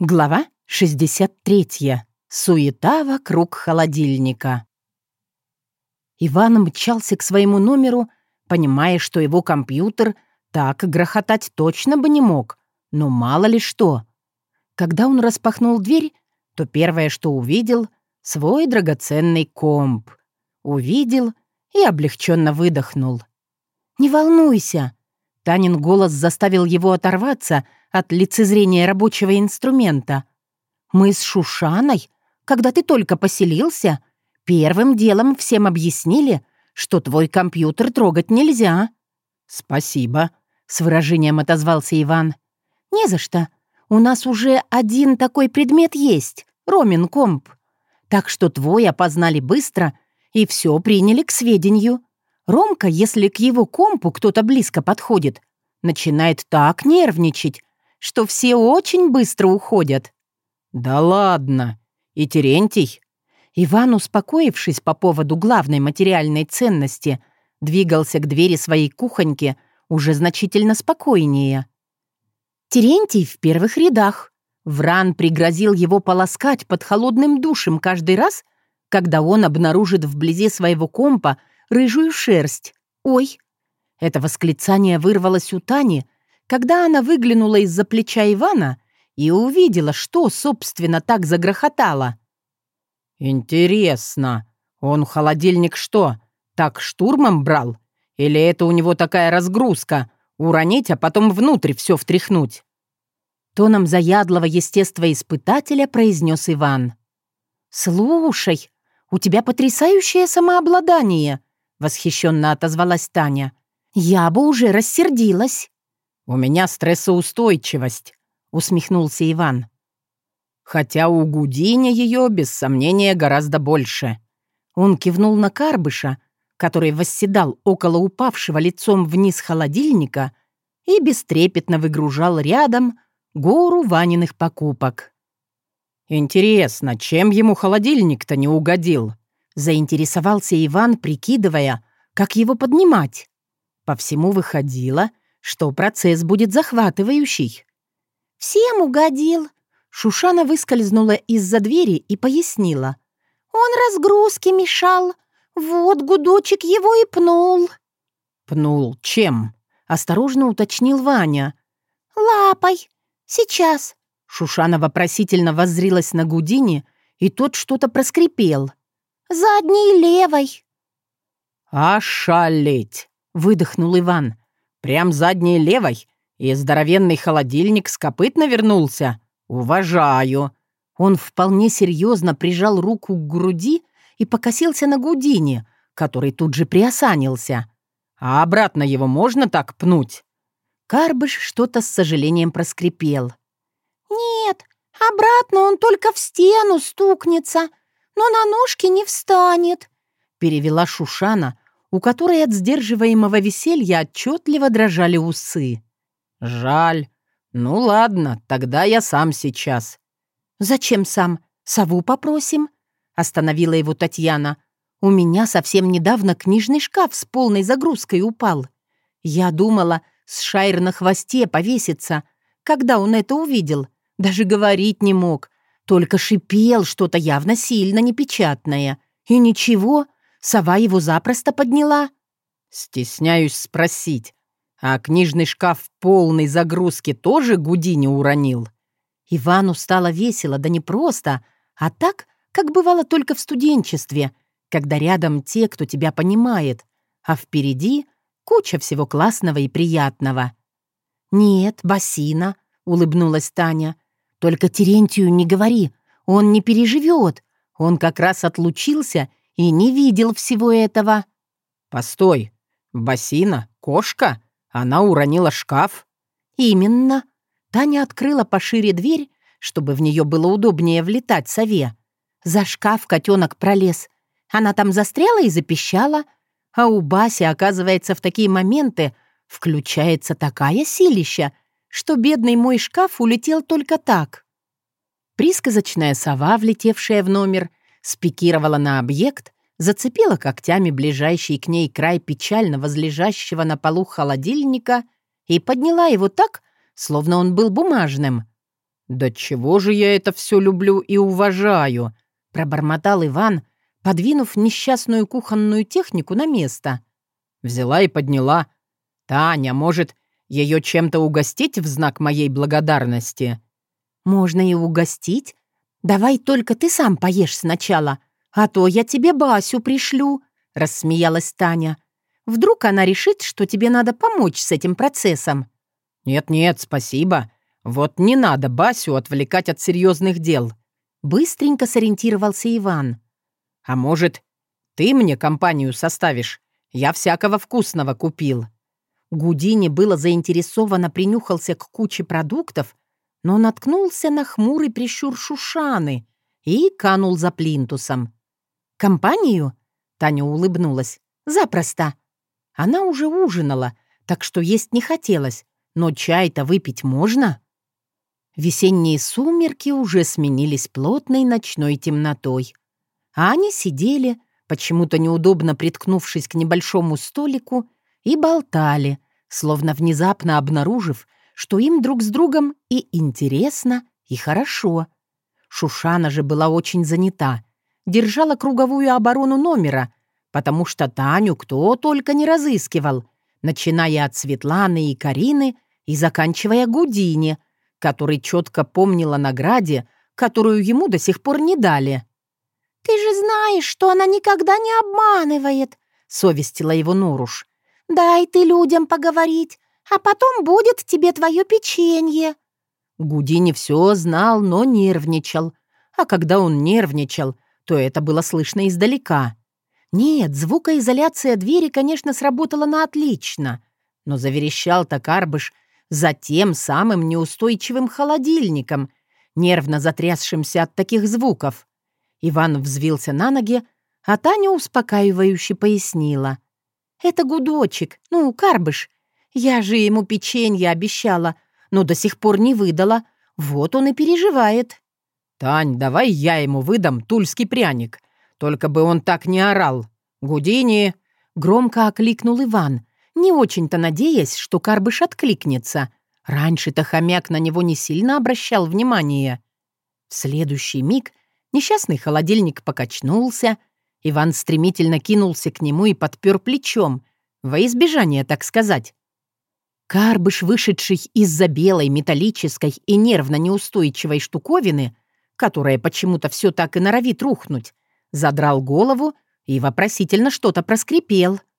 Глава 63. Суета вокруг холодильника. Иван мчался к своему номеру, понимая, что его компьютер так грохотать точно бы не мог, но мало ли что. Когда он распахнул дверь, то первое, что увидел — свой драгоценный комп. Увидел и облегченно выдохнул. «Не волнуйся!» Танин голос заставил его оторваться — от лицезрения рабочего инструмента. Мы с Шушаной, когда ты только поселился, первым делом всем объяснили, что твой компьютер трогать нельзя». «Спасибо», — с выражением отозвался Иван. «Не за что. У нас уже один такой предмет есть — Ромин комп. Так что твой опознали быстро и все приняли к сведению. Ромка, если к его компу кто-то близко подходит, начинает так нервничать, что все очень быстро уходят». «Да ладно! И Терентий?» Иван, успокоившись по поводу главной материальной ценности, двигался к двери своей кухоньки уже значительно спокойнее. Терентий в первых рядах. Вран пригрозил его полоскать под холодным душем каждый раз, когда он обнаружит вблизи своего компа рыжую шерсть. «Ой!» Это восклицание вырвалось у Тани, когда она выглянула из-за плеча Ивана и увидела, что, собственно, так загрохотало. «Интересно, он холодильник что, так штурмом брал? Или это у него такая разгрузка — уронить, а потом внутрь все втряхнуть?» Тоном заядлого естествоиспытателя произнес Иван. «Слушай, у тебя потрясающее самообладание!» — восхищенно отозвалась Таня. «Я бы уже рассердилась!» «У меня стрессоустойчивость», — усмехнулся Иван. «Хотя у Гудини ее, без сомнения, гораздо больше». Он кивнул на Карбыша, который восседал около упавшего лицом вниз холодильника и бестрепетно выгружал рядом гору Ваниных покупок. «Интересно, чем ему холодильник-то не угодил?» — заинтересовался Иван, прикидывая, как его поднимать. По всему выходило — что процесс будет захватывающий. «Всем угодил!» Шушана выскользнула из-за двери и пояснила. «Он разгрузки мешал. Вот гудочек его и пнул». «Пнул чем?» — осторожно уточнил Ваня. «Лапой. Сейчас». Шушана вопросительно воззрилась на Гудини, и тот что-то проскрипел. «Задней левой». «Ошалеть!» — выдохнул Иван. Прям задней левой, и здоровенный холодильник с копыт навернулся. Уважаю. Он вполне серьезно прижал руку к груди и покосился на Гудине, который тут же приосанился. А обратно его можно так пнуть? Карбыш что-то с сожалением проскрипел. «Нет, обратно он только в стену стукнется, но на ножки не встанет», — перевела Шушана, у которой от сдерживаемого веселья отчетливо дрожали усы. «Жаль. Ну ладно, тогда я сам сейчас». «Зачем сам? Сову попросим?» — остановила его Татьяна. «У меня совсем недавно книжный шкаф с полной загрузкой упал. Я думала, с шайр на хвосте повесится. Когда он это увидел, даже говорить не мог, только шипел что-то явно сильно непечатное. И ничего, Сова его запросто подняла. Стесняюсь спросить, а книжный шкаф полной загрузки тоже Гудини уронил? Ивану стало весело, да не просто, а так, как бывало только в студенчестве, когда рядом те, кто тебя понимает, а впереди куча всего классного и приятного. «Нет, бассина», — улыбнулась Таня. «Только Терентию не говори, он не переживет. Он как раз отлучился и не видел всего этого». «Постой, Басина, кошка? Она уронила шкаф?» «Именно». Таня открыла пошире дверь, чтобы в нее было удобнее влетать сове. За шкаф котенок пролез. Она там застряла и запищала. А у Баси, оказывается, в такие моменты включается такая силища, что бедный мой шкаф улетел только так. Присказочная сова, влетевшая в номер, спикировала на объект, зацепила когтями ближайший к ней край печально возлежащего на полу холодильника и подняла его так, словно он был бумажным. «Да чего же я это все люблю и уважаю?» — пробормотал Иван, подвинув несчастную кухонную технику на место. Взяла и подняла. «Таня, может, ее чем-то угостить в знак моей благодарности?» «Можно и угостить. Давай только ты сам поешь сначала, а то я тебе Басю пришлю», — рассмеялась Таня. «Вдруг она решит, что тебе надо помочь с этим процессом?» «Нет-нет, спасибо. Вот не надо Басю отвлекать от серьезных дел». Быстренько сориентировался Иван. «А может, ты мне компанию составишь? Я всякого вкусного купил». Гудини было заинтересованно принюхался к куче продуктов, но наткнулся на хмурый прищур Шушаны и канул за плинтусом. «Компанию?» — Таня улыбнулась. «Запросто». Она уже ужинала, так что есть не хотелось, но чай-то выпить можно. Весенние сумерки уже сменились плотной ночной темнотой. А они сидели, почему-то неудобно приткнувшись к небольшому столику, и болтали, словно внезапно обнаружив, что им друг с другом и интересно, и хорошо. Шушана же была очень занята, держала круговую оборону номера, потому что Таню кто только не разыскивал, начиная от Светланы и Карины и заканчивая Гудини, который четко помнил о награде, которую ему до сих пор не дали. «Ты же знаешь, что она никогда не обманывает», — совестила его Норуш. «Дай ты людям поговорить, а потом будет тебе твое печенье». Гудини все знал, но нервничал. А когда он нервничал, то это было слышно издалека. Нет, звукоизоляция двери, конечно, сработала на отлично, но заверещал-то Карбыш за тем самым неустойчивым холодильником, нервно затрясшимся от таких звуков. Иван взвился на ноги, а Таня успокаивающе пояснила. «Это гудочек, ну, Карбыш. Я же ему печенье обещала, но до сих пор не выдала. Вот он и переживает». «Тань, давай я ему выдам тульский пряник. Только бы он так не орал. Гудини!» Громко окликнул Иван, не очень-то надеясь, что Карбыш откликнется. Раньше-то хомяк на него не сильно обращал внимание. В следующий миг несчастный холодильник покачнулся, Иван стремительно кинулся к нему и подпер плечом, во избежание, так сказать. Карбыш, вышедший из-за белой металлической и нервно неустойчивой штуковины, которая почему-то все так и норовит рухнуть, задрал голову и вопросительно что-то проскрипел —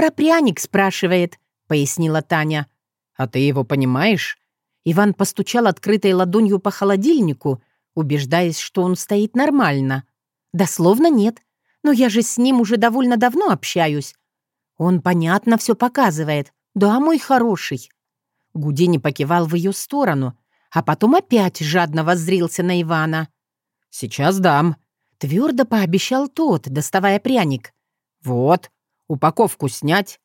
«Про пряник спрашивает», — пояснила Таня. «А ты его понимаешь?» Иван постучал открытой ладонью по холодильнику, убеждаясь, что он стоит нормально. «Дословно нет, но я же с ним уже довольно давно общаюсь. Он понятно все показывает. Да, мой хороший». Гудини покивал в ее сторону, а потом опять жадно воззрился на Ивана. «Сейчас дам», — твердо пообещал тот, доставая пряник. «Вот, Упаковку снять?»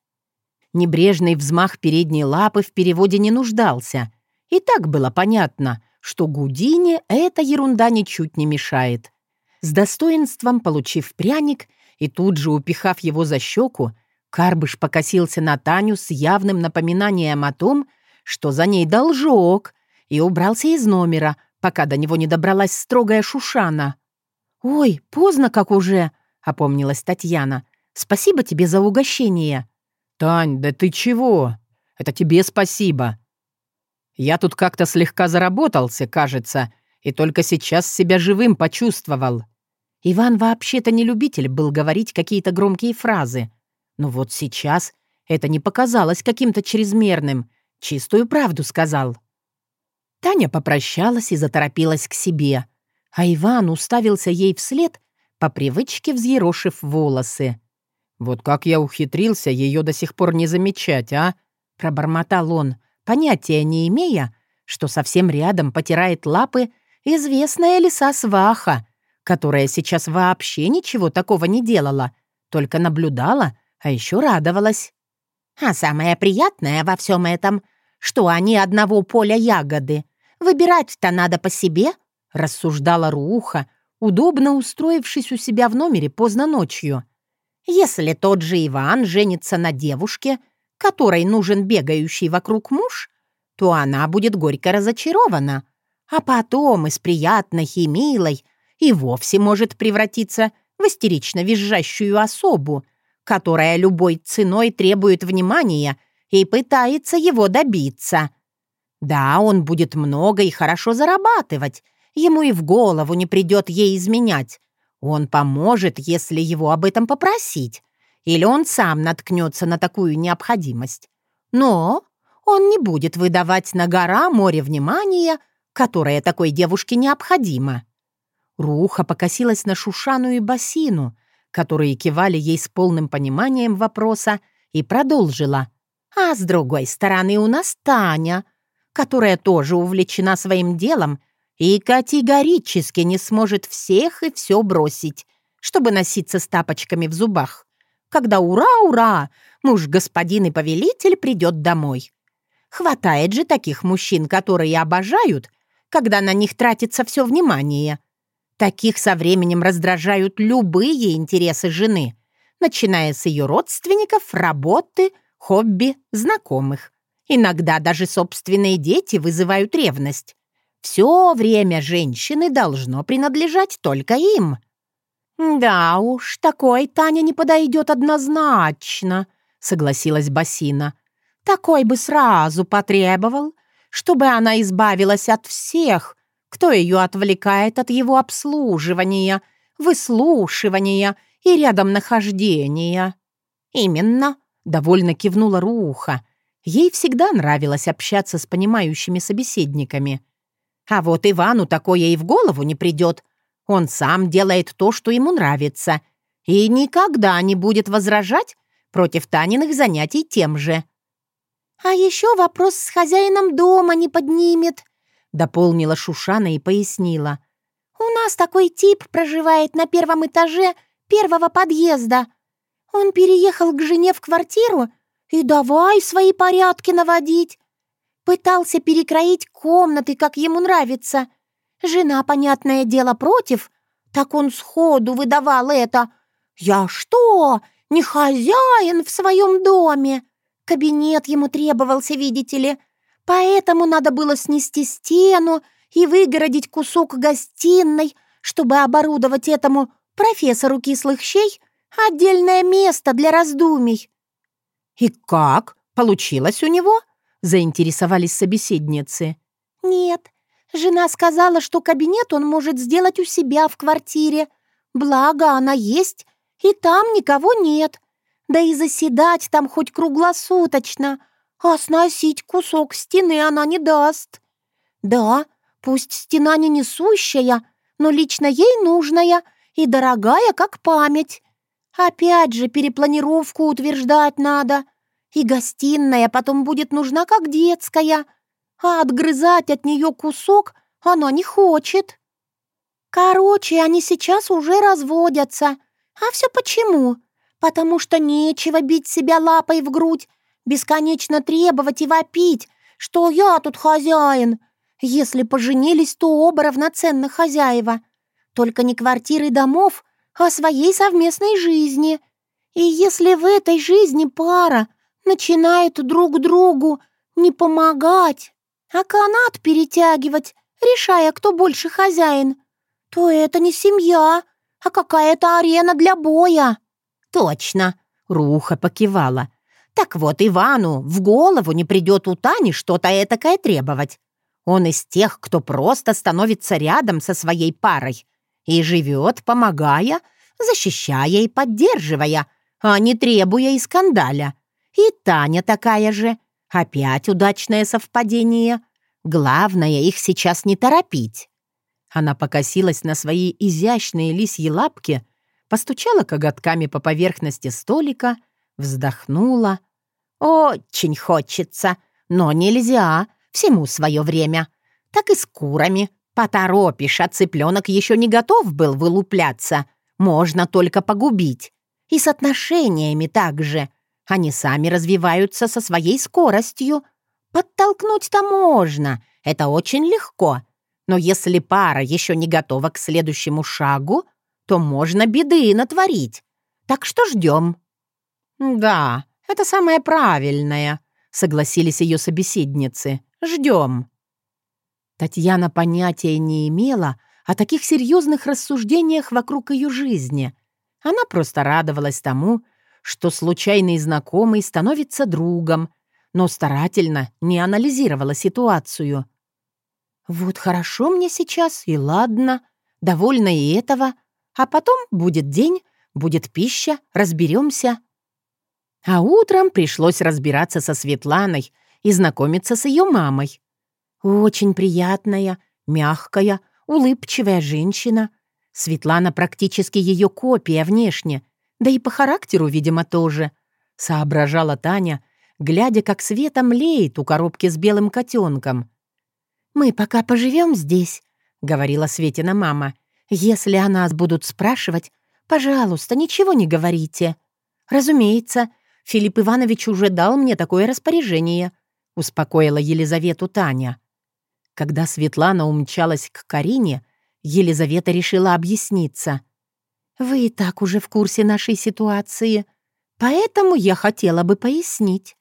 Небрежный взмах передней лапы в переводе не нуждался. И так было понятно, что Гудине эта ерунда ничуть не мешает. С достоинством получив пряник и тут же упихав его за щеку, Карбыш покосился на Таню с явным напоминанием о том, что за ней должок, и убрался из номера, пока до него не добралась строгая Шушана. «Ой, поздно как уже», — опомнилась Татьяна. Спасибо тебе за угощение». «Тань, да ты чего? Это тебе спасибо. Я тут как-то слегка заработался, кажется, и только сейчас себя живым почувствовал». Иван вообще-то не любитель был говорить какие-то громкие фразы. Но вот сейчас это не показалось каким-то чрезмерным. Чистую правду сказал. Таня попрощалась и заторопилась к себе, а Иван уставился ей вслед, по привычке взъерошив волосы. «Вот как я ухитрился ее до сих пор не замечать, а?» — пробормотал он, понятия не имея, что совсем рядом потирает лапы известная лиса Сваха, которая сейчас вообще ничего такого не делала, только наблюдала, а еще радовалась. «А самое приятное во всем этом, что они одного поля ягоды. Выбирать-то надо по себе», — рассуждала Руха, удобно устроившись у себя в номере поздно ночью. Если тот же Иван женится на девушке, которой нужен бегающий вокруг муж, то она будет горько разочарована. а потом из приятной и милой и вовсе может превратиться в истерично визжащую особу, которая любой ценой требует внимания и пытается его добиться. Да, он будет много и хорошо зарабатывать, ему и в голову не придет ей изменять. Он поможет, если его об этом попросить, или он сам наткнется на такую необходимость. Но он не будет выдавать на гора море внимания, которое такой девушке необходимо. Руха покосилась на Шушану и Басину, которые кивали ей с полным пониманием вопроса, и продолжила. «А с другой стороны у нас Таня, которая тоже увлечена своим делом и категорически не сможет всех и все бросить, чтобы носиться с тапочками в зубах, когда ура-ура, муж-господин и повелитель придет домой. Хватает же таких мужчин, которые обожают, когда на них тратится все внимание. Таких со временем раздражают любые интересы жены, начиная с ее родственников, работы, хобби, знакомых. Иногда даже собственные дети вызывают ревность. Все время женщины должно принадлежать только им. «Да уж, такой Таня не подойдет однозначно», — согласилась Басина. «Такой бы сразу потребовал, чтобы она избавилась от всех, кто ее отвлекает от его обслуживания, выслушивания и рядом нахождения. «Именно», — довольно кивнула Руха. Ей всегда нравилось общаться с понимающими собеседниками. А вот Ивану такое и в голову не придет. Он сам делает то, что ему нравится, и никогда не будет возражать против Таниных занятий тем же. «А еще вопрос с хозяином дома не поднимет», дополнила Шушана и пояснила. «У нас такой тип проживает на первом этаже первого подъезда. Он переехал к жене в квартиру и давай свои порядки наводить. Пытался перекроить комнаты, как ему нравится. Жена, понятное дело, против, так он сходу выдавал это. «Я что, не хозяин в своем доме?» Кабинет ему требовался, видите ли, Поэтому надо было снести стену и выгородить кусок гостиной, чтобы оборудовать этому профессору кислых щей отдельное место для раздумий. «И как? Получилось у него?» — заинтересовались собеседницы. «Нет, жена сказала, что кабинет он может сделать у себя в квартире. Благо, она есть, и там никого нет. Да и заседать там хоть круглосуточно — а сносить кусок стены она не даст. Да, пусть стена не несущая, но лично ей нужная и дорогая, как память. Опять же, перепланировку утверждать надо. И гостиная потом будет нужна, как детская. А отгрызать от нее кусок она не хочет. Короче, они сейчас уже разводятся. А все почему? Потому что нечего бить себя лапой в грудь бесконечно требовать и вопить, что я тут хозяин. Если поженились, то оба равноценно хозяева. Только не квартиры и домов, а своей совместной жизни. И если в этой жизни пара начинает друг другу не помогать, а канат перетягивать, решая, кто больше хозяин, то это не семья, а какая-то арена для боя. Точно, Руха покивала. Так вот, Ивану в голову не придет у Тани что-то этакое требовать. Он из тех, кто просто становится рядом со своей парой и живет, помогая, защищая и поддерживая, а не требуя и скандаля. И Таня такая же. Опять удачное совпадение. Главное, их сейчас не торопить. Она покосилась на свои изящные лисьи лапки, постучала коготками по поверхности столика, вздохнула, «Очень хочется, но нельзя, всему свое время. Так и с курами. Поторопишь, а цыпленок еще не готов был вылупляться. Можно только погубить. И с отношениями также. Они сами развиваются со своей скоростью. Подтолкнуть-то можно, это очень легко. Но если пара еще не готова к следующему шагу, то можно беды натворить. Так что ждем». «Да, «Это самое правильное», — согласились ее собеседницы. «Ждем». Татьяна понятия не имела о таких серьезных рассуждениях вокруг ее жизни. Она просто радовалась тому, что случайный знакомый становится другом, но старательно не анализировала ситуацию. «Вот хорошо мне сейчас, и ладно, довольна и этого, а потом будет день, будет пища, разберемся». А утром пришлось разбираться со Светланой и знакомиться с ее мамой. Очень приятная, мягкая, улыбчивая женщина. Светлана практически ее копия внешне, да и по характеру, видимо, тоже. Соображала Таня, глядя, как Света млеет у коробки с белым котенком. «Мы пока поживем здесь», — говорила Светина мама. «Если о нас будут спрашивать, пожалуйста, ничего не говорите». «Разумеется, Филипп Иванович уже дал мне такое распоряжение», — успокоила Елизавету Таня. Когда Светлана умчалась к Карине, Елизавета решила объясниться. «Вы и так уже в курсе нашей ситуации, поэтому я хотела бы пояснить.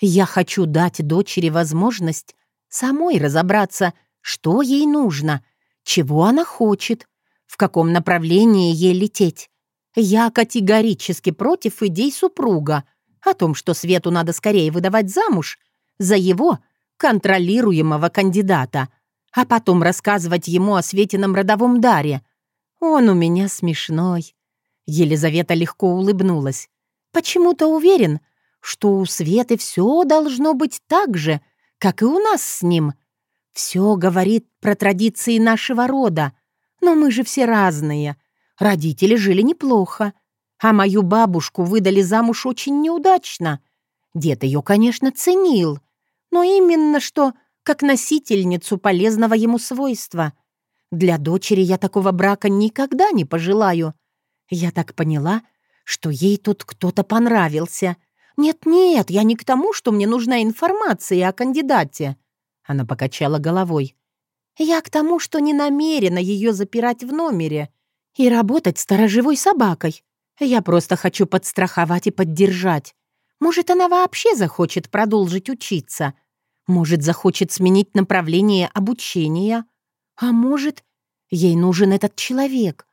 Я хочу дать дочери возможность самой разобраться, что ей нужно, чего она хочет, в каком направлении ей лететь. Я категорически против идей супруга о том, что Свету надо скорее выдавать замуж за его контролируемого кандидата, а потом рассказывать ему о Светином родовом даре. Он у меня смешной. Елизавета легко улыбнулась. Почему-то уверен, что у Светы все должно быть так же, как и у нас с ним. Все говорит про традиции нашего рода, но мы же все разные. Родители жили неплохо, а мою бабушку выдали замуж очень неудачно. Дед ее, конечно, ценил, но именно что как носительницу полезного ему свойства. Для дочери я такого брака никогда не пожелаю. Я так поняла, что ей тут кто-то понравился. Нет-нет, я не к тому, что мне нужна информация о кандидате. Она покачала головой. Я к тому, что не намерена ее запирать в номере и работать сторожевой собакой. Я просто хочу подстраховать и поддержать. Может, она вообще захочет продолжить учиться. Может, захочет сменить направление обучения. А может, ей нужен этот человек.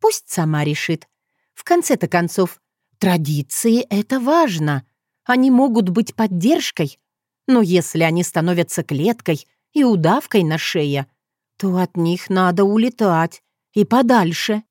Пусть сама решит. В конце-то концов, традиции — это важно. Они могут быть поддержкой, но если они становятся клеткой и удавкой на шее, то от них надо улетать и подальше.